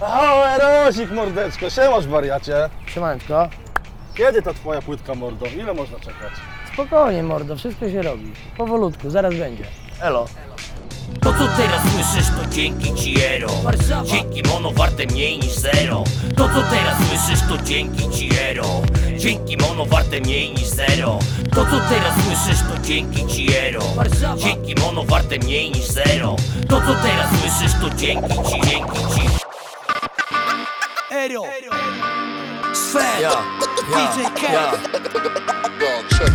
O, Erosik, mordeczko, siemasz wariacie. Siemaneczko. Kiedy ta twoja płytka, mordo? Ile można czekać? Spokojnie, mordo, wszystko się robi. Powolutku, zaraz będzie. Elo. To co teraz słyszysz to dzięki ci Ero Dzięki mono warte mniej niż zero To co teraz słyszysz to dzięki ci Ero Dzięki mono warte mniej niż zero To co teraz słyszysz to dzięki ci Ero Dzięki mono warte mniej niż zero To co teraz słyszysz to dzięki ci, dzięki ci Ero Sfer DJ Kev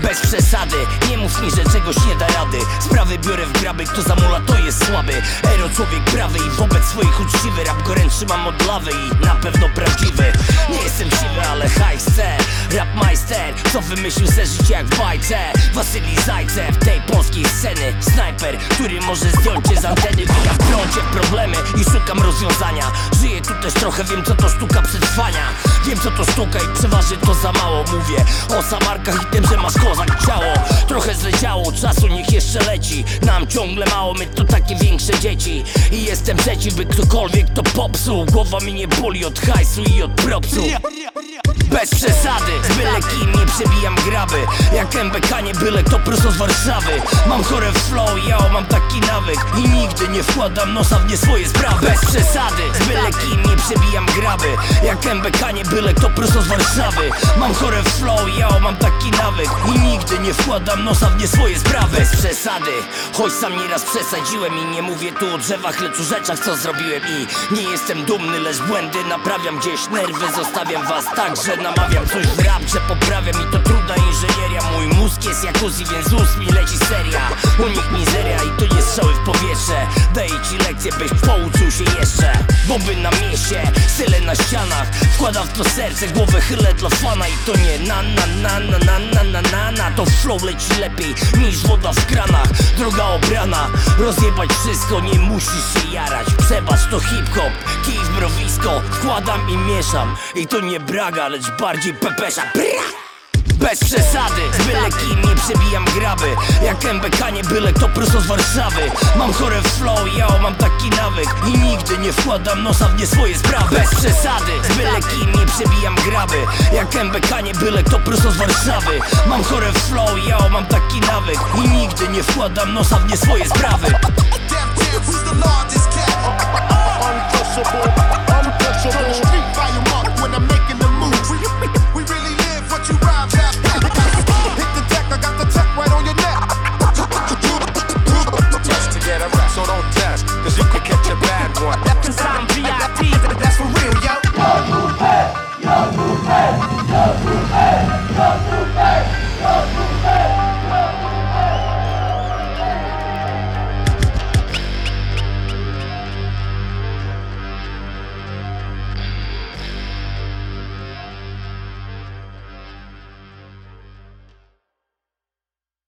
bez przesady, nie mów mi, że czegoś nie da rady. Sprawy biorę w graby, kto zamula to jest słaby. Ero człowiek prawy i wobec swoich uczciwy. Rap gorę trzymam od lawy i na pewno prawdziwy. Nie jestem siwy, ale hajs chcę. Rap majster, co wymyślił se życie jak w bajce. Wasyli Zajcew, tej polskiej sceny. Snajper, który może zdjąć cię z anteny Wijam w prącie w problemy i szukam rozwiązania. Żyję tu też trochę, wiem co to sztuka przetrwania. Wiem co to sztuka i przeważnie to za mało. Mówię O samarkach i tym, że masz kozak ciało. Trochę zleciało, czasu niech jeszcze leci. Nam ciągle mało, my to takie większe dzieci. I jestem przeciw, by ktokolwiek to popsuł. Głowa mi nie boli od hajsu i od propsu bez przesady, byle kim nie przebijam graby. Jak MBK nie byle kto prosto z Warszawy. Mam chore flow, ja mam taki nawyk. I nigdy nie wkładam nosa w nie swoje sprawy. Bez przesady, byle kim nie przebijam graby. Jak MBK nie byle kto prosto z Warszawy. Mam chore flow, ja mam taki nawyk. I nigdy nie wkładam nosa w nie swoje sprawy. Bez przesady, choć sam nieraz przesadziłem I nie mówię tu o drzewach, lecz o rzeczach co zrobiłem. I nie jestem dumny, lecz błędy naprawiam Gdzieś. Nerwy zostawiam was tak, że namawiam coś w rap, że poprawiam I to trudna inżynieria. Mój mózg jest jak Uzi, więc ust mi leci seria ci lekcję, byś pouczył się jeszcze. Bomby na mieście, syle na ścianach. Wkładam w to serce, głowę chylę dla fana I to nie na na na na na na na na na. To flow leci lepiej niż woda w kranach. Droga obrana, rozjebać wszystko Nie musisz się jarać, przebacz to hip-hop Kij w mrowisko, wkładam i mieszam. I to nie braga, lecz bardziej pepesza! Bez przesady, byle kim nie przebijam graby. Jak MBK nie byle kto prosto z Warszawy. Mam chore flow, ja mam taki nawyk. I nigdy nie wkładam nosa w nie swoje sprawy. Bez przesady, byle kim nie przebijam graby. Jak MBK nie byle kto prosto z Warszawy. Mam chore flow, ja mam taki nawyk. I nigdy nie wkładam nosa w nie swoje sprawy. The. Cause you could catch a bad one. That's inside VIP. That's for real, yo. Young, Yo, Lupe. young, Lupe. Yo, young, Yo, Lupe.